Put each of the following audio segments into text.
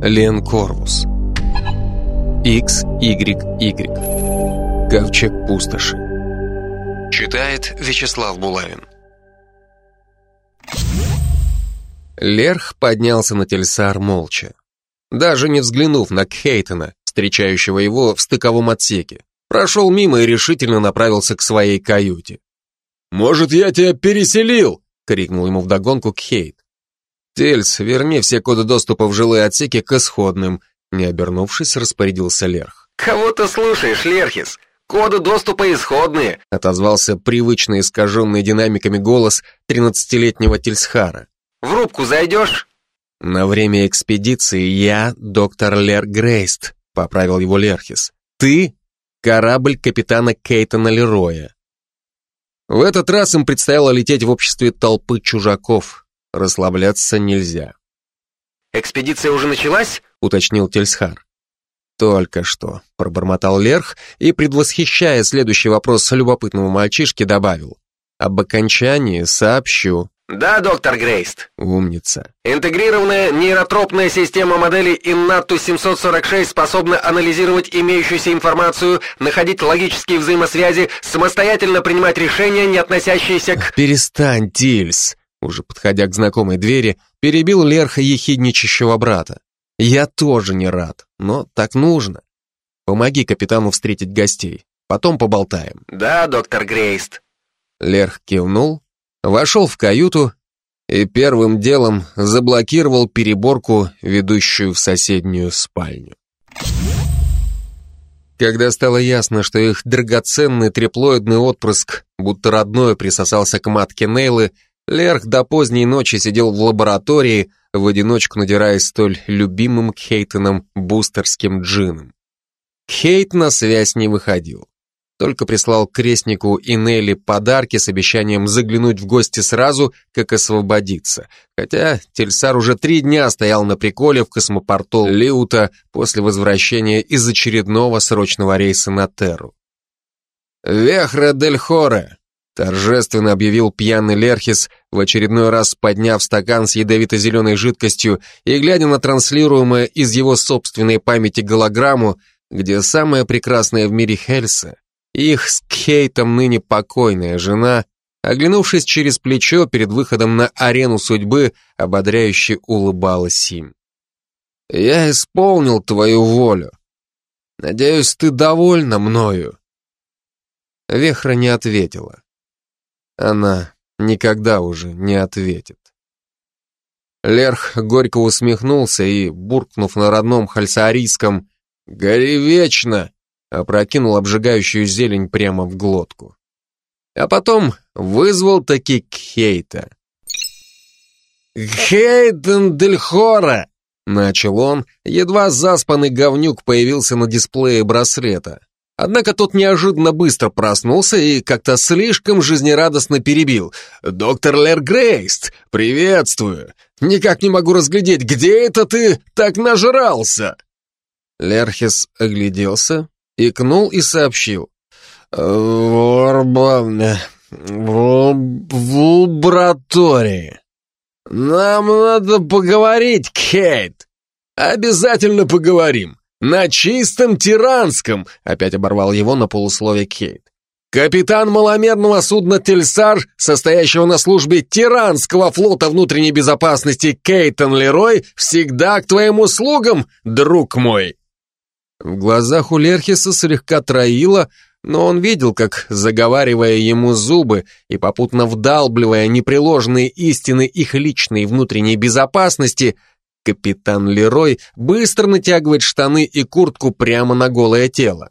Лен Корвус. XYY. Ковчег пустоши. Читает Вячеслав Булавин. Лерх поднялся на Тельсар молча, даже не взглянув на Кхейтона, встречающего его в стыковом отсеке. Прошел мимо и решительно направился к своей каюте. «Может, я тебя переселил?» — крикнул ему вдогонку Кхейт. «Тельс, верни все коды доступа в жилые отсеки к исходным», не обернувшись, распорядился Лерх. «Кого ты слушаешь, Лерхис? Коды доступа исходные», отозвался привычно искаженный динамиками голос тринадцатилетнего Тельсхара. «В рубку зайдешь?» «На время экспедиции я доктор Лер Грейст», поправил его Лерхис. «Ты — корабль капитана Кейтона Лероя». В этот раз им предстояло лететь в обществе толпы чужаков. Расслабляться нельзя. «Экспедиция уже началась?» — уточнил Тельсхар. «Только что», — пробормотал Лерх и, предвосхищая следующий вопрос любопытного мальчишки, добавил. «Об окончании сообщу». Да, доктор Грейст. Умница. Интегрированная нейротропная система модели Innatu 746 способна анализировать имеющуюся информацию, находить логические взаимосвязи, самостоятельно принимать решения, не относящиеся к... Перестань, Тильс. Уже подходя к знакомой двери, перебил Лерха ехидничащего брата. Я тоже не рад, но так нужно. Помоги капитану встретить гостей. Потом поболтаем. Да, доктор Грейст. Лерх кивнул, вошел в каюту и первым делом заблокировал переборку, ведущую в соседнюю спальню. Когда стало ясно, что их драгоценный триплоидный отпрыск, будто родной, присосался к матке Нейлы, Лерх до поздней ночи сидел в лаборатории, в одиночку надираясь столь любимым Хейтоном бустерским джином. Хейт на связь не выходил только прислал крестнику и Нелли подарки с обещанием заглянуть в гости сразу, как освободиться. Хотя Тельсар уже три дня стоял на приколе в космопорту Лиута после возвращения из очередного срочного рейса на Терру. «Вехра дель Хоре!» Торжественно объявил пьяный Лерхис, в очередной раз подняв стакан с ядовито-зеленой жидкостью и глядя на транслируемое из его собственной памяти голограмму, где самая прекрасная в мире Хельса их с Кейтом ныне покойная жена, оглянувшись через плечо перед выходом на арену судьбы, ободряюще улыбалась им. «Я исполнил твою волю. Надеюсь, ты довольна мною?» Вехра не ответила. Она никогда уже не ответит. Лерх горько усмехнулся и, буркнув на родном хальсаарийском «Гори вечно!», опрокинул обжигающую зелень прямо в глотку. А потом вызвал таки Хейта. «Хейтен Дельхора!» Начал он, едва заспанный говнюк появился на дисплее браслета. Однако тот неожиданно быстро проснулся и как-то слишком жизнерадостно перебил. «Доктор Лер Грейст, приветствую! Никак не могу разглядеть, где это ты так нажрался?» Лерхис огляделся, икнул и сообщил. «Ворба... в лаборатории. Нам надо поговорить, Кейт. Обязательно поговорим. На чистом тиранском!» Опять оборвал его на полусловие Кейт. «Капитан маломерного судна «Тельсар», состоящего на службе Тиранского флота внутренней безопасности Кейтон Лерой, всегда к твоим услугам, друг мой!» В глазах у Лерхиса слегка троило, но он видел, как, заговаривая ему зубы и попутно вдалбливая непреложные истины их личной внутренней безопасности, капитан Лерой быстро натягивает штаны и куртку прямо на голое тело.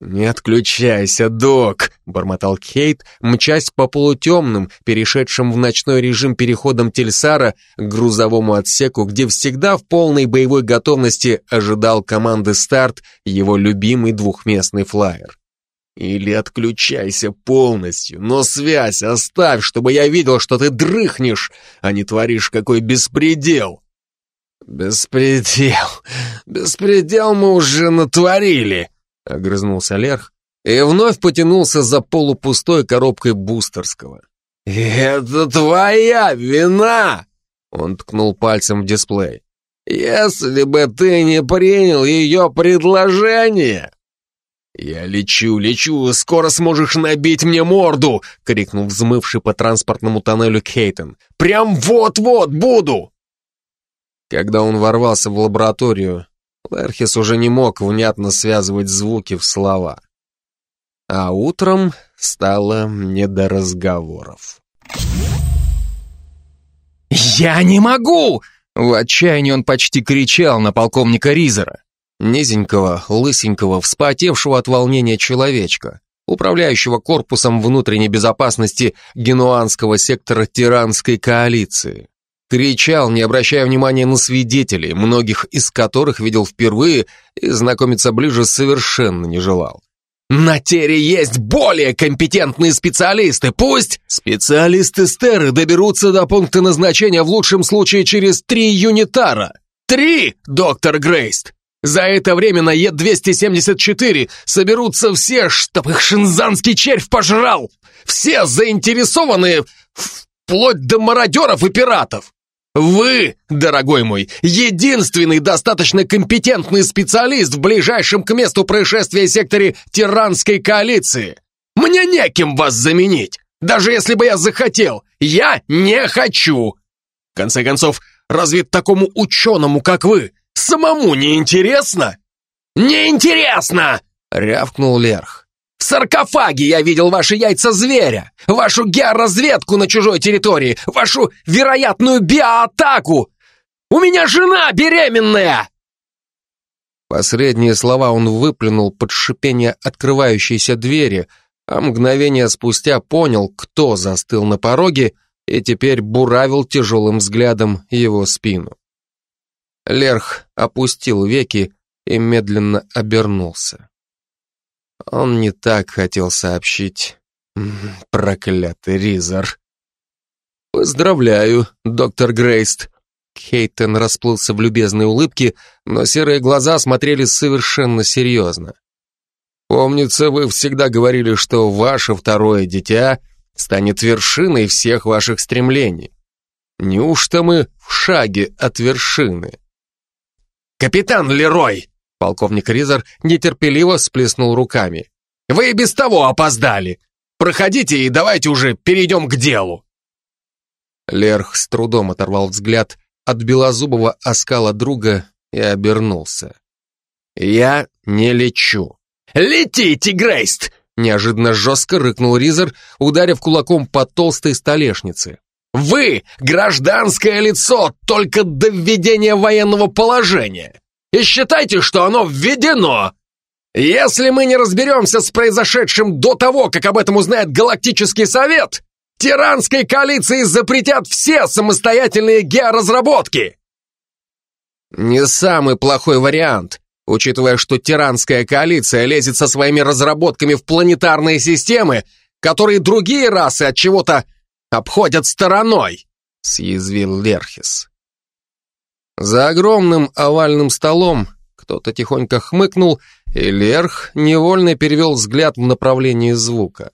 «Не отключайся, док!» — бормотал Кейт, мчась по полутемным, перешедшим в ночной режим переходом Тельсара к грузовому отсеку, где всегда в полной боевой готовности ожидал команды старт его любимый двухместный флайер. «Или отключайся полностью, но связь оставь, чтобы я видел, что ты дрыхнешь, а не творишь какой беспредел!» «Беспредел! Беспредел мы уже натворили!» Огрызнулся Лерх и вновь потянулся за полупустой коробкой бустерского. «Это твоя вина!» Он ткнул пальцем в дисплей. Если бы ты не принял ее предложение...» «Я лечу, лечу, скоро сможешь набить мне морду!» — крикнул взмывший по транспортному тоннелю Кейтон. «Прям вот-вот буду!» Когда он ворвался в лабораторию, Лерхис уже не мог внятно связывать звуки в слова. А утром стало не до разговоров. «Я не могу!» В отчаянии он почти кричал на полковника Ризера. Низенького, лысенького, вспотевшего от волнения человечка, управляющего корпусом внутренней безопасности генуанского сектора Тиранской коалиции. Кричал, не обращая внимания на свидетелей, многих из которых видел впервые и знакомиться ближе совершенно не желал. На Тере есть более компетентные специалисты. Пусть специалисты Стеры доберутся до пункта назначения в лучшем случае через три юнитара. Три, доктор Грейст. За это время на Е-274 соберутся все, чтоб их шинзанский червь пожрал. Все заинтересованные, вплоть до мародеров и пиратов. Вы, дорогой мой, единственный достаточно компетентный специалист в ближайшем к месту происшествия секторе Тиранской коалиции. Мне неким вас заменить, даже если бы я захотел. Я не хочу. В конце концов, разве такому ученому, как вы, самому не интересно? Не интересно! рявкнул Лерх. В саркофаге я видел ваши яйца зверя, вашу георазведку на чужой территории, вашу вероятную биоатаку. У меня жена беременная!» Последние слова он выплюнул под шипение открывающейся двери, а мгновение спустя понял, кто застыл на пороге и теперь буравил тяжелым взглядом его спину. Лерх опустил веки и медленно обернулся. Он не так хотел сообщить. Проклятый Ризер. «Поздравляю, доктор Грейст». Хейтон расплылся в любезной улыбке, но серые глаза смотрели совершенно серьезно. «Помнится, вы всегда говорили, что ваше второе дитя станет вершиной всех ваших стремлений. Неужто мы в шаге от вершины?» «Капитан Лерой!» Полковник Ризер нетерпеливо сплеснул руками. «Вы и без того опоздали! Проходите и давайте уже перейдем к делу!» Лерх с трудом оторвал взгляд от белозубого оскала друга и обернулся. «Я не лечу». «Летите, Грейст!» Неожиданно жестко рыкнул Ризер, ударив кулаком по толстой столешнице. «Вы — гражданское лицо только до введения военного положения и считайте, что оно введено. Если мы не разберемся с произошедшим до того, как об этом узнает Галактический Совет, тиранской коалиции запретят все самостоятельные георазработки. Не самый плохой вариант, учитывая, что тиранская коалиция лезет со своими разработками в планетарные системы, которые другие расы от чего-то обходят стороной, съязвил Лерхис. За огромным овальным столом кто-то тихонько хмыкнул, и Лерх невольно перевел взгляд в направлении звука.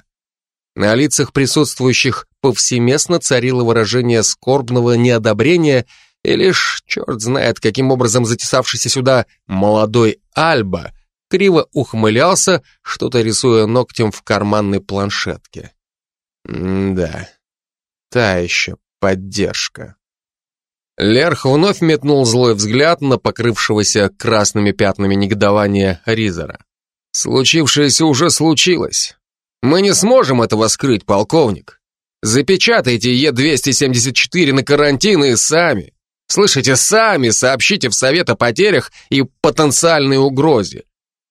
На лицах присутствующих повсеместно царило выражение скорбного неодобрения, и лишь черт знает, каким образом затесавшийся сюда молодой Альба криво ухмылялся, что-то рисуя ногтем в карманной планшетке. М да, та еще поддержка. Лерх вновь метнул злой взгляд на покрывшегося красными пятнами негодования Ризера. «Случившееся уже случилось. Мы не сможем этого скрыть, полковник. Запечатайте Е-274 на карантин и сами, слышите, сами сообщите в Совет о потерях и потенциальной угрозе.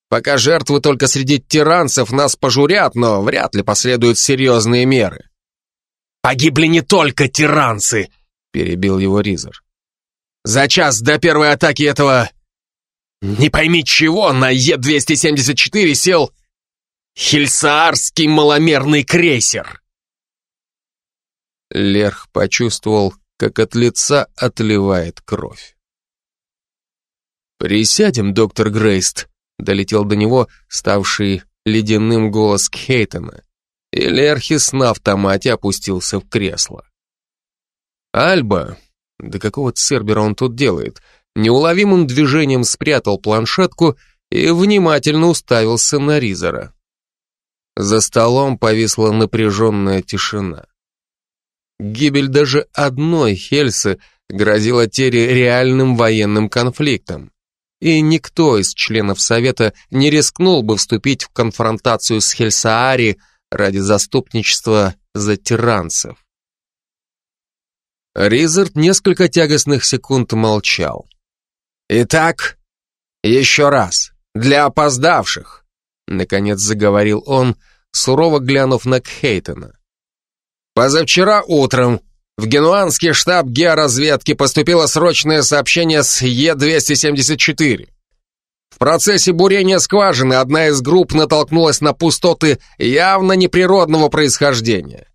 Пока жертвы только среди тиранцев нас пожурят, но вряд ли последуют серьезные меры». «Погибли не только тиранцы!» Перебил его Ризер. «За час до первой атаки этого... Не пойми чего, на Е-274 сел Хельсаарский маломерный крейсер!» Лерх почувствовал, как от лица отливает кровь. «Присядем, доктор Грейст», — долетел до него ставший ледяным голос Хейтона, и Лерхис на автомате опустился в кресло. Альба, да какого цербера он тут делает? неуловимым движением спрятал планшетку и внимательно уставился на Ризера. За столом повисла напряженная тишина. Гибель даже одной Хельсы грозила Терри реальным военным конфликтом. И никто из членов Совета не рискнул бы вступить в конфронтацию с Хельсаари ради заступничества за тиранцев. Ризард несколько тягостных секунд молчал. «Итак, еще раз, для опоздавших», — наконец заговорил он, сурово глянув на Кхейтена. Позавчера утром в генуанский штаб георазведки поступило срочное сообщение с Е-274. В процессе бурения скважины одна из групп натолкнулась на пустоты явно неприродного происхождения.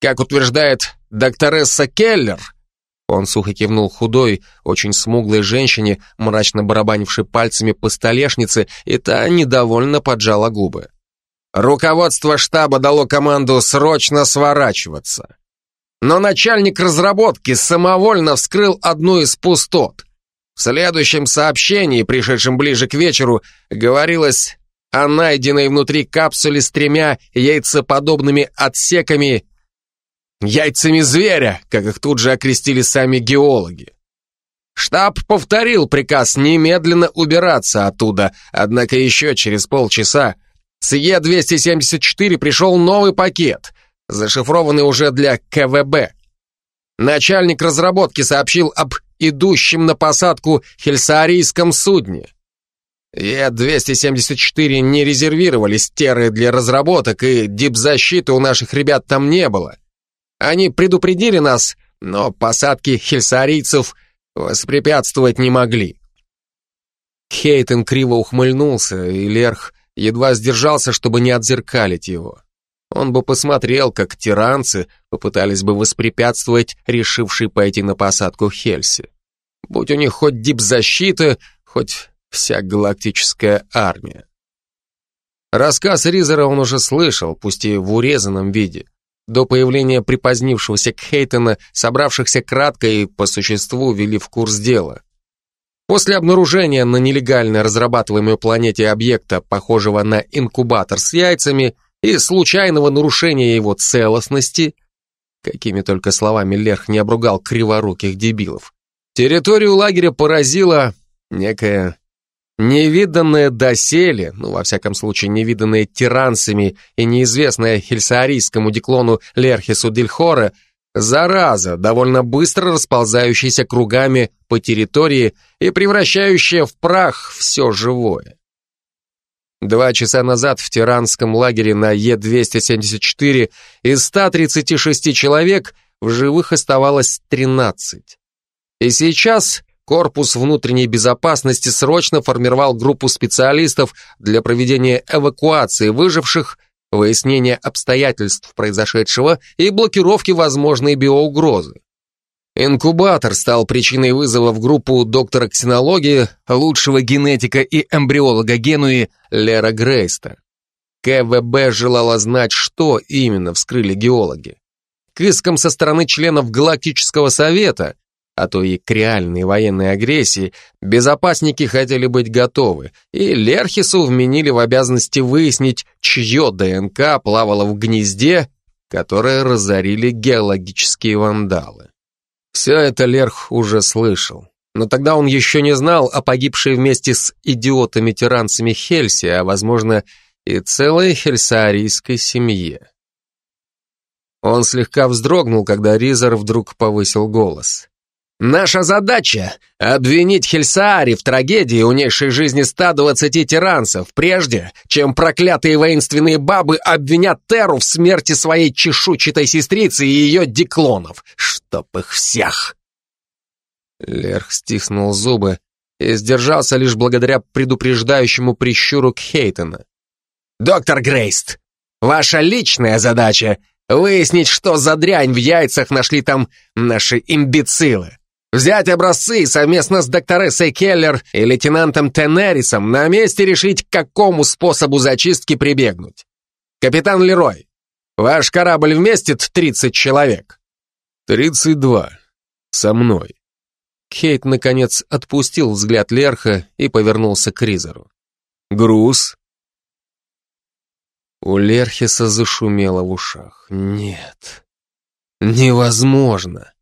Как утверждает докторесса Келлер, он сухо кивнул худой, очень смуглой женщине, мрачно барабанившей пальцами по столешнице, и та недовольно поджала губы. Руководство штаба дало команду срочно сворачиваться. Но начальник разработки самовольно вскрыл одну из пустот. В следующем сообщении, пришедшем ближе к вечеру, говорилось о найденной внутри капсуле с тремя яйцеподобными отсеками яйцами зверя, как их тут же окрестили сами геологи. Штаб повторил приказ немедленно убираться оттуда, однако еще через полчаса с Е-274 пришел новый пакет, зашифрованный уже для КВБ. Начальник разработки сообщил об идущем на посадку хельсаарийском судне. Е-274 не резервировались теры для разработок, и дипзащиты у наших ребят там не было. Они предупредили нас, но посадки хельсаарийцев воспрепятствовать не могли. Хейтен криво ухмыльнулся, и Лерх едва сдержался, чтобы не отзеркалить его. Он бы посмотрел, как тиранцы попытались бы воспрепятствовать решившей пойти на посадку Хельси. Будь у них хоть дипзащита, хоть вся галактическая армия. Рассказ Ризера он уже слышал, пусть и в урезанном виде. До появления припозднившегося Кхейтена, собравшихся кратко и по существу вели в курс дела. После обнаружения на нелегально разрабатываемой планете объекта, похожего на инкубатор с яйцами, и случайного нарушения его целостности, какими только словами Лерх не обругал криворуких дебилов, территорию лагеря поразила некая невиданная доселе, ну, во всяком случае, невиданная тиранцами и неизвестная хельсаарийскому диклону Лерхису Дельхора Зараза, довольно быстро расползающаяся кругами по территории и превращающая в прах все живое. Два часа назад в тиранском лагере на Е-274 из 136 человек в живых оставалось 13. И сейчас корпус внутренней безопасности срочно формировал группу специалистов для проведения эвакуации выживших выяснения обстоятельств произошедшего и блокировки возможной биоугрозы. Инкубатор стал причиной вызова в группу доктора ксенологии, лучшего генетика и эмбриолога Генуи Лера Грейста. КВБ желала знать, что именно вскрыли геологи. К искам со стороны членов Галактического Совета а то и к реальной военной агрессии, безопасники хотели быть готовы, и Лерхису вменили в обязанности выяснить, чье ДНК плавало в гнезде, которое разорили геологические вандалы. Все это Лерх уже слышал. Но тогда он еще не знал о погибшей вместе с идиотами-тиранцами Хельси, а, возможно, и целой хельсаарийской семье. Он слегка вздрогнул, когда Ризер вдруг повысил голос. Наша задача — обвинить Хельсаари в трагедии, унесшей жизни 120 тиранцев, прежде чем проклятые воинственные бабы обвинят Теру в смерти своей чешуйчатой сестрицы и ее диклонов. Чтоб их всех!» Лерх стиснул зубы и сдержался лишь благодаря предупреждающему прищуру Кхейтена. «Доктор Грейст, ваша личная задача — выяснить, что за дрянь в яйцах нашли там наши имбецилы. Взять образцы совместно с докторессой Келлер и лейтенантом Тенерисом на месте решить, к какому способу зачистки прибегнуть. Капитан Лерой, ваш корабль вместит 30 человек? 32. Со мной. Кейт, наконец, отпустил взгляд Лерха и повернулся к Ризеру. «Груз?» У Лерхиса зашумело в ушах. «Нет, невозможно.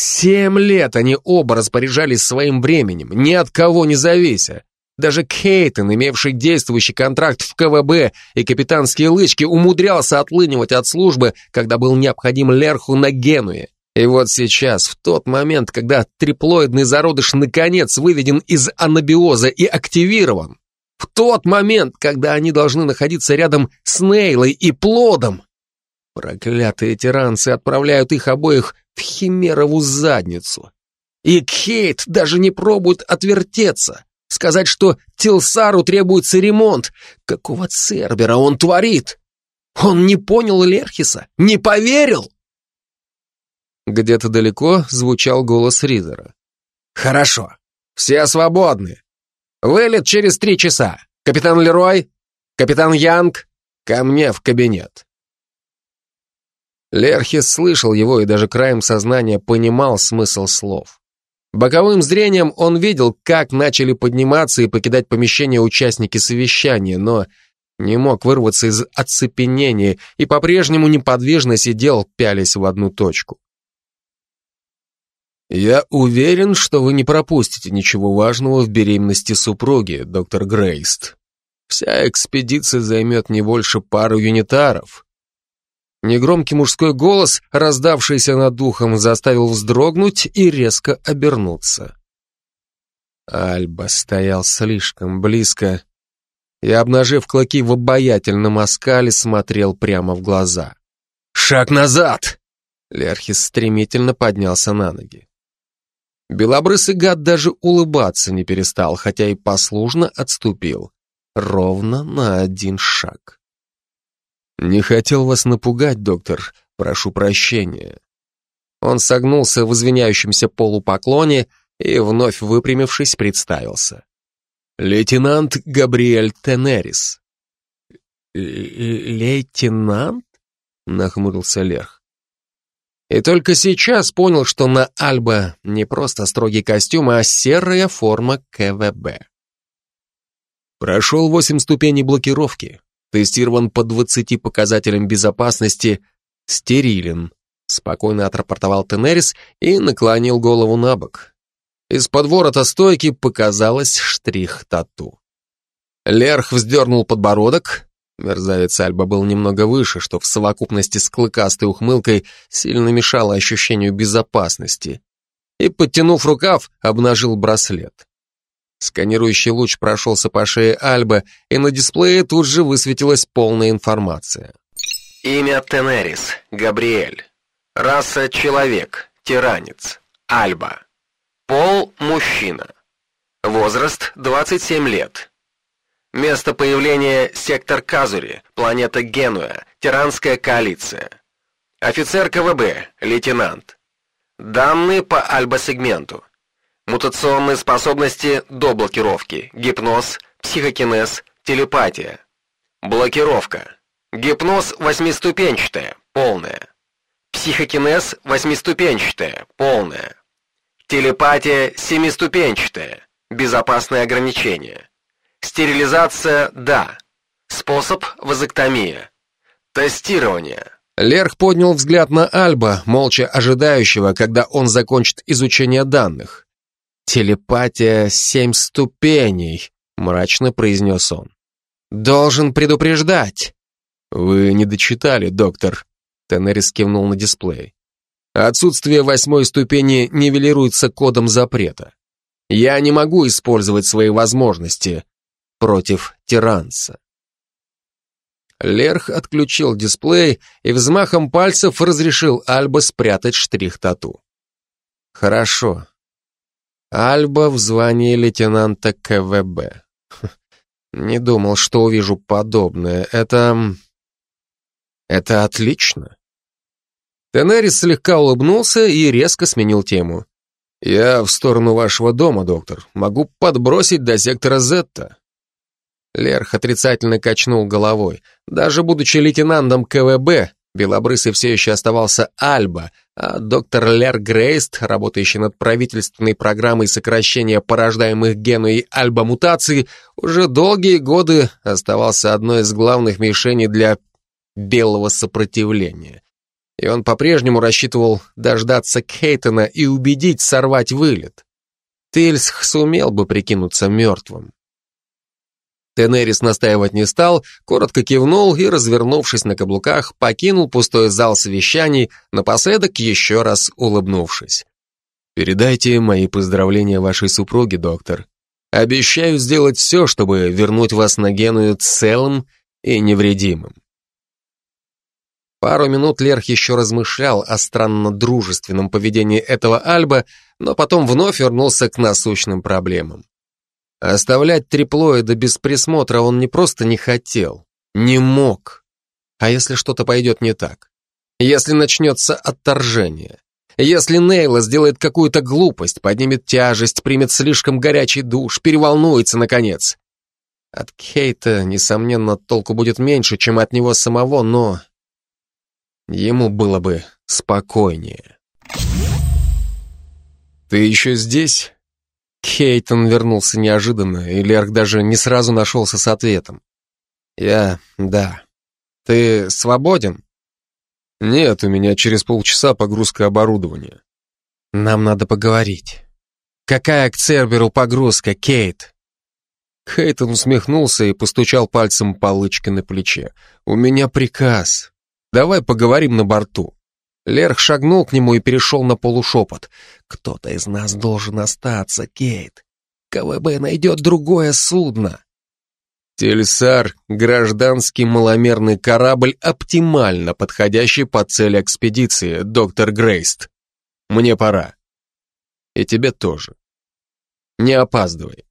Семь лет они оба распоряжались своим временем, ни от кого не завися. Даже Кейтон, имевший действующий контракт в КВБ и капитанские лычки, умудрялся отлынивать от службы, когда был необходим Лерху на Генуе. И вот сейчас, в тот момент, когда триплоидный зародыш наконец выведен из анабиоза и активирован, в тот момент, когда они должны находиться рядом с Нейлой и Плодом, проклятые тиранцы отправляют их обоих химерову задницу. И Кейт даже не пробует отвертеться. Сказать, что Тилсару требуется ремонт. Какого Цербера он творит? Он не понял Лерхиса, не поверил. Где-то далеко звучал голос Ризера. «Хорошо, все свободны. Вылет через три часа. Капитан Лерой, капитан Янг, ко мне в кабинет». Лерхис слышал его и даже краем сознания понимал смысл слов. Боковым зрением он видел, как начали подниматься и покидать помещение участники совещания, но не мог вырваться из оцепенения и по-прежнему неподвижно сидел, пялясь в одну точку. «Я уверен, что вы не пропустите ничего важного в беременности супруги, доктор Грейст. Вся экспедиция займет не больше пары юнитаров. Негромкий мужской голос, раздавшийся над духом, заставил вздрогнуть и резко обернуться. Альба стоял слишком близко и, обнажив клыки в обаятельном оскале, смотрел прямо в глаза. «Шаг назад!» Лерхис стремительно поднялся на ноги. Белобрысый гад даже улыбаться не перестал, хотя и послушно отступил. Ровно на один шаг. «Не хотел вас напугать, доктор. Прошу прощения». Он согнулся в извиняющемся полупоклоне и, вновь выпрямившись, представился. «Лейтенант Габриэль Тенерис». «Лейтенант?» — нахмурился Лерх. И только сейчас понял, что на Альба не просто строгий костюм, а серая форма КВБ. Прошел восемь ступеней блокировки тестирован по 20 показателям безопасности, стерилен, спокойно отрапортовал Тенерис и наклонил голову на бок. Из-под ворота стойки показалась штрих-тату. Лерх вздернул подбородок, мерзавец Альба был немного выше, что в совокупности с клыкастой ухмылкой сильно мешало ощущению безопасности, и, подтянув рукав, обнажил браслет. Сканирующий луч прошелся по шее Альбы, и на дисплее тут же высветилась полная информация. Имя Тенерис, Габриэль. Раса человек, тиранец, Альба. Пол мужчина. Возраст 27 лет. Место появления сектор Казури, планета Генуя, Тиранская коалиция. Офицер КВБ, лейтенант. Данные по альба-сегменту. Мутационные способности до блокировки. Гипноз, психокинез, телепатия. Блокировка. Гипноз восьмиступенчатая, полная. Психокинез восьмиступенчатая, полная. Телепатия семиступенчатая, безопасное ограничение. Стерилизация – да. Способ – вазоктомия. Тестирование. Лерх поднял взгляд на Альба, молча ожидающего, когда он закончит изучение данных. «Телепатия семь ступеней», — мрачно произнес он. «Должен предупреждать». «Вы не дочитали, доктор», — Тенерис кивнул на дисплей. «Отсутствие восьмой ступени нивелируется кодом запрета. Я не могу использовать свои возможности против тиранца». Лерх отключил дисплей и взмахом пальцев разрешил Альба спрятать штрих-тату. «Хорошо, Альба в звании лейтенанта КВБ. Не думал, что увижу подобное. Это... Это отлично. Тенерис слегка улыбнулся и резко сменил тему. «Я в сторону вашего дома, доктор. Могу подбросить до сектора Зетта». Лерх отрицательно качнул головой. Даже будучи лейтенантом КВБ, Белобрысый все еще оставался Альба, доктор Лер Грейст, работающий над правительственной программой сокращения порождаемых геной альбомутаций, уже долгие годы оставался одной из главных мишеней для белого сопротивления. И он по-прежнему рассчитывал дождаться Кейтона и убедить сорвать вылет. Тильсх сумел бы прикинуться мертвым. Тенерис настаивать не стал, коротко кивнул и, развернувшись на каблуках, покинул пустой зал совещаний, напоследок еще раз улыбнувшись. «Передайте мои поздравления вашей супруге, доктор. Обещаю сделать все, чтобы вернуть вас на Геную целым и невредимым». Пару минут Лерх еще размышлял о странно дружественном поведении этого Альба, но потом вновь вернулся к насущным проблемам. Оставлять триплоида без присмотра он не просто не хотел, не мог. А если что-то пойдет не так? Если начнется отторжение? Если Нейла сделает какую-то глупость, поднимет тяжесть, примет слишком горячий душ, переволнуется, наконец? От Кейта, несомненно, толку будет меньше, чем от него самого, но... Ему было бы спокойнее. «Ты еще здесь?» Хейтон вернулся неожиданно, и Лерк даже не сразу нашелся с ответом. «Я... да. Ты свободен?» «Нет, у меня через полчаса погрузка оборудования». «Нам надо поговорить. Какая к Церберу погрузка, Кейт?» Хейтон усмехнулся и постучал пальцем по лычке на плече. «У меня приказ. Давай поговорим на борту». Лерх шагнул к нему и перешел на полушепот. «Кто-то из нас должен остаться, Кейт. КВБ найдет другое судно». Тельсар — гражданский маломерный корабль, оптимально подходящий по цели экспедиции, доктор Грейст. Мне пора. И тебе тоже. Не опаздывай.